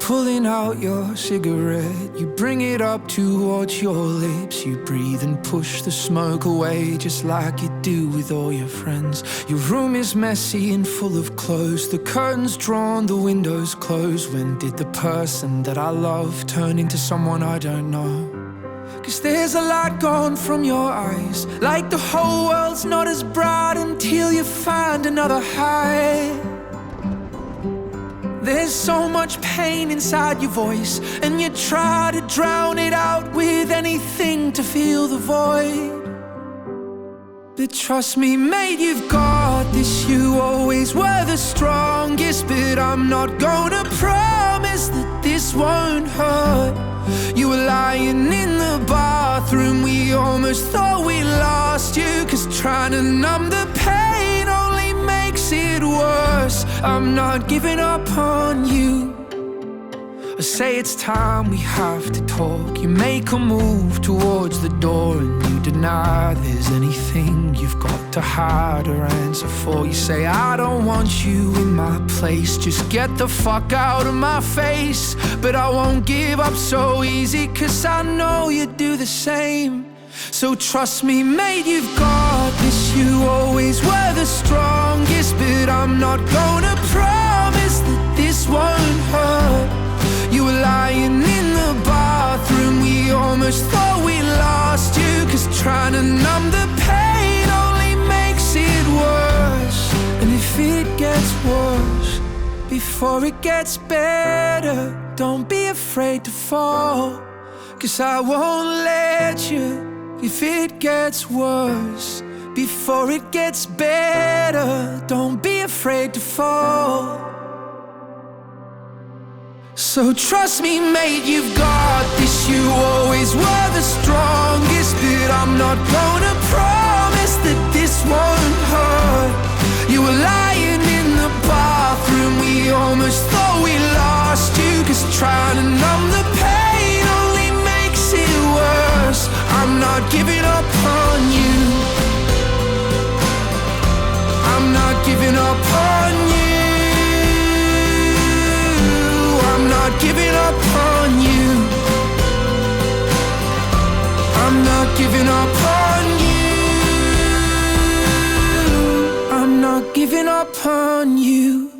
pulling out your cigarette. You bring it up towards your lips. You breathe and push the smoke away, just like you do with all your friends. Your room is messy and full of clothes. The curtains drawn, the windows closed. When did the person that I love turn into someone I don't know? Cause there's a light gone from your eyes. Like the whole world's not as bright until you find another high. There's so much pain inside your voice, and you try to drown it out with anything to fill the void. But trust me, mate, you've got this. You always were the strongest, but I'm not gonna promise that this won't hurt. You were lying in the bathroom, we almost thought we lost you. Cause trying to numb I'm not giving up on you. I say it's time we have to talk. You make a move towards the door and you deny there's anything you've got to hide or answer for. You say, I don't want you in my place. Just get the fuck out of my face. But I won't give up so easy, cause I know you do the same. So trust me, mate, you've got this. You always were the strongest, but I'm not gonna promise that this won't hurt. You were lying in the bathroom, we almost thought we lost you. Cause trying to numb the pain only makes it worse. And if it gets worse, before it gets better, don't be afraid to fall. Cause I won't let you if it gets worse. Before it gets better, don't be afraid to fall. So trust me, mate, you've got this. You always were the strongest, but I'm not gonna promise that this won't hurt. You were lying in the bathroom, we almost thought we lost you. Cause trying to numb the pain only makes it worse. I'm not giving I'm not giving up on you. I'm not giving up on you. I'm not giving up on you. I'm not giving up on you.